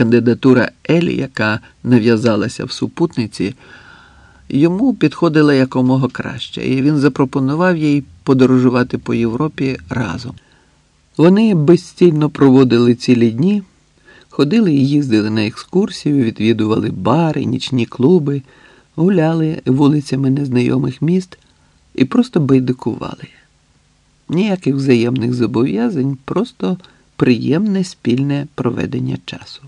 Кандидатура Елі, яка нав'язалася в супутниці, йому підходила якомога краще, і він запропонував їй подорожувати по Європі разом. Вони безстільно проводили цілі дні, ходили і їздили на екскурсію, відвідували бари, нічні клуби, гуляли вулицями незнайомих міст і просто байдикували. Ніяких взаємних зобов'язань, просто приємне спільне проведення часу.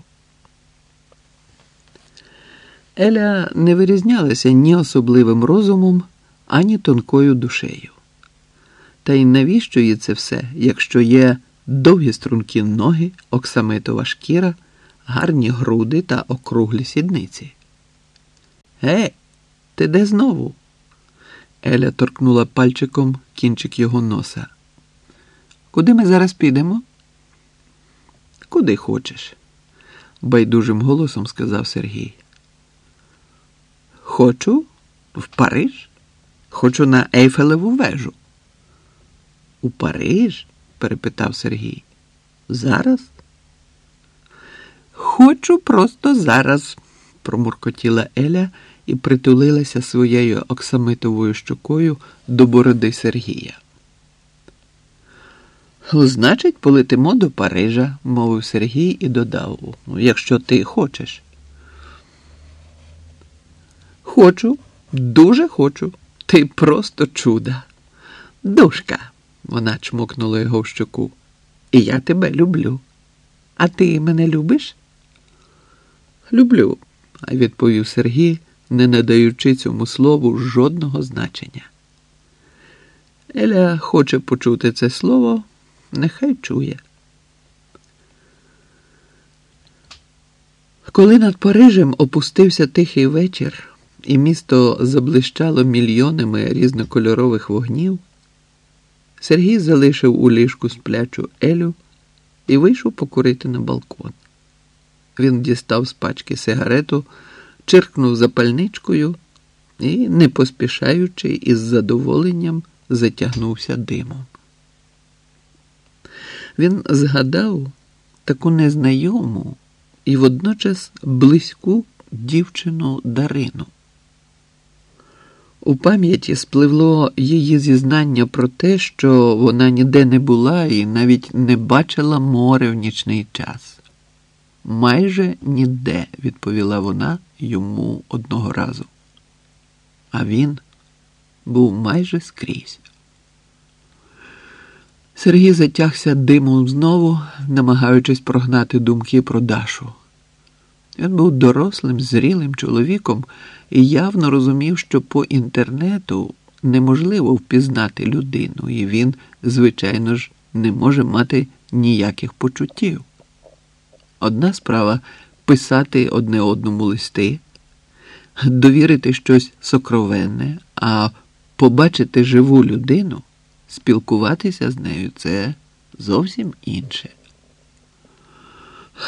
Еля не вирізнялася ні особливим розумом, ані тонкою душею. Та й навіщо їй це все, якщо є довгі стрункі ноги, оксамитова шкіра, гарні груди та округлі сідниці? Ге, ти де знову? Еля торкнула пальчиком кінчик його носа. Куди ми зараз підемо? Куди хочеш, байдужим голосом сказав Сергій. Хочу в Париж. Хочу на Ейфелеву вежу. У Париж? перепитав Сергій. Зараз? Хочу просто зараз, промуркотіла Еля і притулилася своєю оксамитовою щокою до бороди Сергія. Значить, полетимо до Парижа, мовив Сергій і додав, «Ну, якщо ти хочеш. Хочу, дуже хочу. Ти просто чуда. Душка, вона чмокнула його в щоку. І я тебе люблю. А ти мене любиш? Люблю, відповів Сергій, не надаючи цьому слову жодного значення. Еля хоче почути це слово, нехай чує. Коли над Парижем опустився тихий вечір і місто заблищало мільйонами різнокольорових вогнів, Сергій залишив у ліжку сплячу Елю і вийшов покурити на балкон. Він дістав з пачки сигарету, чиркнув запальничкою і, не поспішаючи, із задоволенням затягнувся димом. Він згадав таку незнайому і водночас близьку дівчину Дарину. У пам'яті спливло її зізнання про те, що вона ніде не була і навіть не бачила море в нічний час. Майже ніде, відповіла вона йому одного разу. А він був майже скрізь. Сергій затягся димом знову, намагаючись прогнати думки про Дашу. Він був дорослим, зрілим чоловіком і явно розумів, що по інтернету неможливо впізнати людину, і він, звичайно ж, не може мати ніяких почуттів. Одна справа писати одне одному листи, довірити щось сокровенне, а побачити живу людину, спілкуватися з нею це зовсім інше.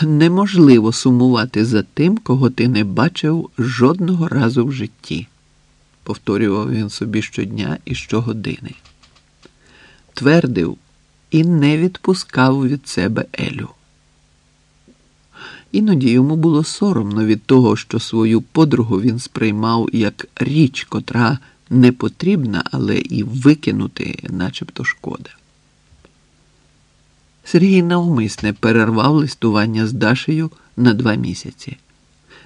Неможливо сумувати за тим, кого ти не бачив жодного разу в житті, повторював він собі щодня і щогодини. Твердив і не відпускав від себе Елю. Іноді йому було соромно від того, що свою подругу він сприймав як річ, котра не потрібна, але і викинути, начебто шкода. Сергій навмисне перервав листування з Дашею на два місяці,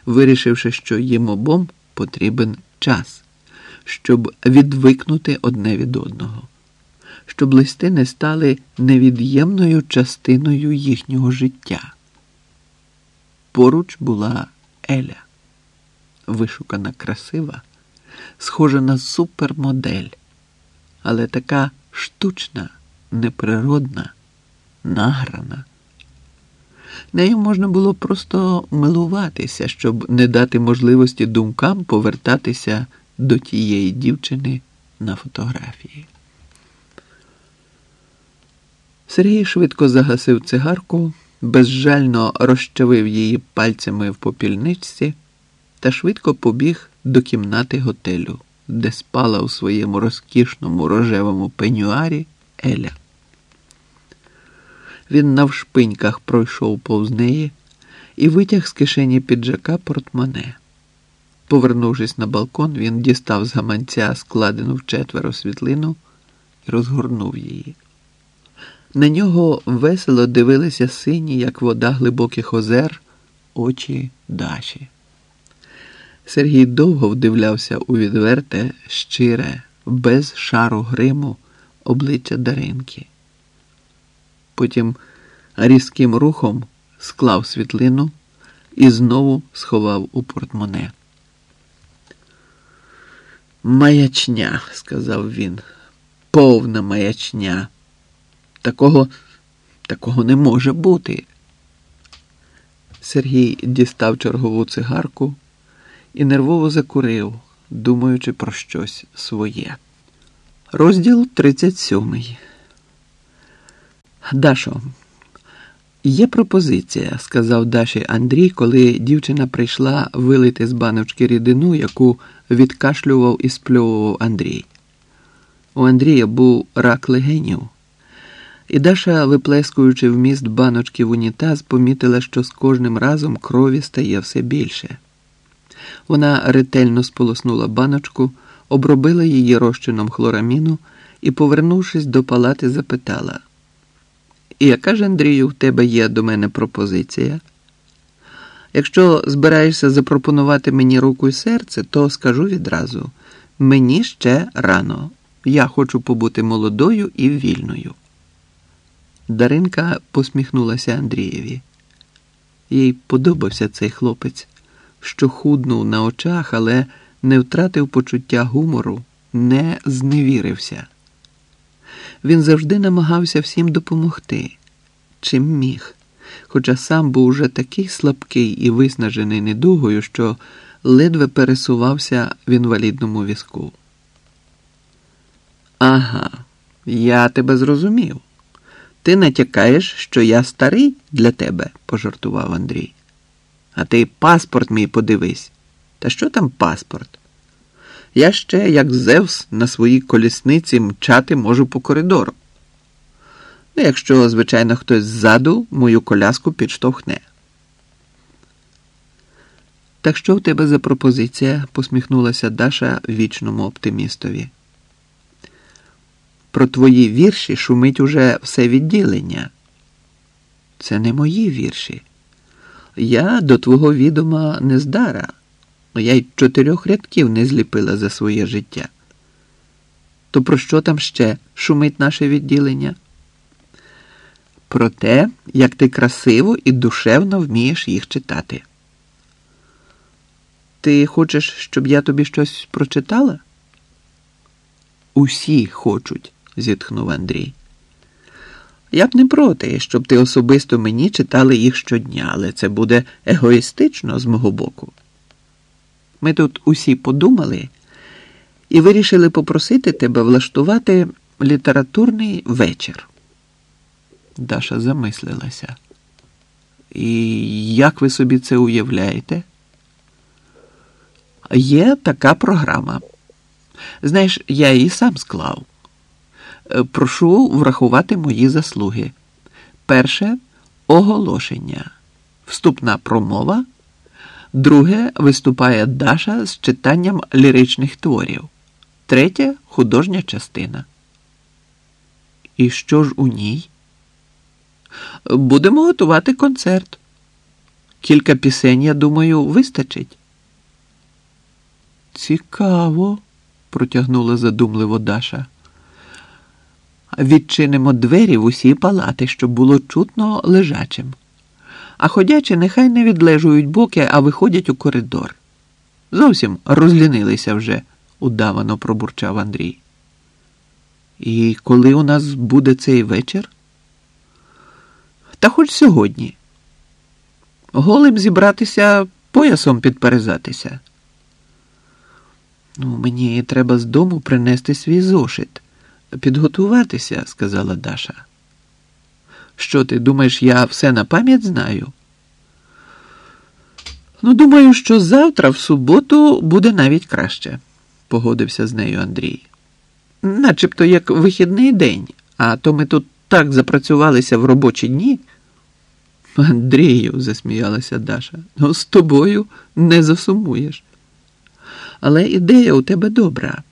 вирішивши, що їм обом потрібен час, щоб відвикнути одне від одного, щоб листи не стали невід'ємною частиною їхнього життя. Поруч була Еля, вишукана красива, схожа на супермодель, але така штучна, неприродна награна. Нею можна було просто милуватися, щоб не дати можливості думкам повертатися до тієї дівчини на фотографії. Сергій швидко загасив цигарку, безжально розчавив її пальцями в попільничці та швидко побіг до кімнати готелю, де спала у своєму розкішному рожевому пенюарі Еля. Він навшпиньках пройшов повз неї і витяг з кишені піджака портмоне. Повернувшись на балкон, він дістав з гаманця складену в четверо світлину і розгорнув її. На нього весело дивилися сині, як вода глибоких озер, очі Даші. Сергій довго вдивлявся у відверте, щире, без шару гриму обличчя Даринки. Потім різким рухом склав світлину і знову сховав у портмоне. Маячня, сказав він, повна маячня. Такого, такого не може бути. Сергій дістав чергову цигарку і нервово закурив, думаючи про щось своє. Розділ 37. Дашо, є пропозиція, сказав Даші Андрій, коли дівчина прийшла вилити з баночки рідину, яку відкашлював і спльовував Андрій. У Андрія був рак легенів. І Даша, виплескуючи вміст баночки в унітаз, помітила, що з кожним разом крові стає все більше. Вона ретельно сполоснула баночку, обробила її розчином хлораміну і, повернувшись до палати, запитала: яка ж, Андрію, в тебе є до мене пропозиція? Якщо збираєшся запропонувати мені руку і серце, то скажу відразу: мені ще рано. Я хочу побути молодою і вільною. Даринка посміхнулася Андрієві. Їй подобався цей хлопець, що худнув на очах, але не втратив почуття гумору, не зневірився. Він завжди намагався всім допомогти, чим міг, хоча сам був уже такий слабкий і виснажений недугою, що ледве пересувався в інвалідному візку. Ага, я тебе зрозумів. Ти натякаєш, що я старий для тебе, пожартував Андрій. А ти паспорт мій подивись. Та що там паспорт? Я ще, як Зевс, на своїй колісниці мчати можу по коридору. Ну, якщо, звичайно, хтось ззаду мою коляску підштовхне. Так що в тебе за пропозиція? посміхнулася Даша вічному оптимістові. Про твої вірші шумить уже все відділення. Це не мої вірші. Я до твого відома не здара. Я й чотирьох рядків не зліпила за своє життя. То про що там ще шумить наше відділення? Про те, як ти красиво і душевно вмієш їх читати. Ти хочеш, щоб я тобі щось прочитала? Усі хочуть зітхнув Андрій. Я б не проти, щоб ти особисто мені читали їх щодня, але це буде егоїстично з мого боку. Ми тут усі подумали і вирішили попросити тебе влаштувати літературний вечір. Даша замислилася. І як ви собі це уявляєте? Є така програма. Знаєш, я її сам склав. Е, прошу врахувати мої заслуги. Перше оголошення, вступна промова. Друге виступає Даша з читанням ліричних творів. Третє художня частина. І що ж у ній? Будемо готувати концерт. Кілька пісень, я думаю, вистачить. Цікаво, протягнула задумливо Даша відчинимо двері в усі палати, щоб було чутно лежачим. А ходячі нехай не відлежують боки, а виходять у коридор. Зовсім розлінилися вже, удавано пробурчав Андрій. І коли у нас буде цей вечір? Та хоч сьогодні. Голим зібратися, поясом підперезатися. Ну, мені треба з дому принести свій зошит. Підготуватися, сказала Даша. Що ти думаєш, я все на пам'ять знаю? Ну, думаю, що завтра, в суботу, буде навіть краще, погодився з нею Андрій. Начебто як вихідний день, а то ми тут так запрацювалися в робочі дні. Андрію, засміялася Даша, ну з тобою не засумуєш. Але ідея у тебе добра.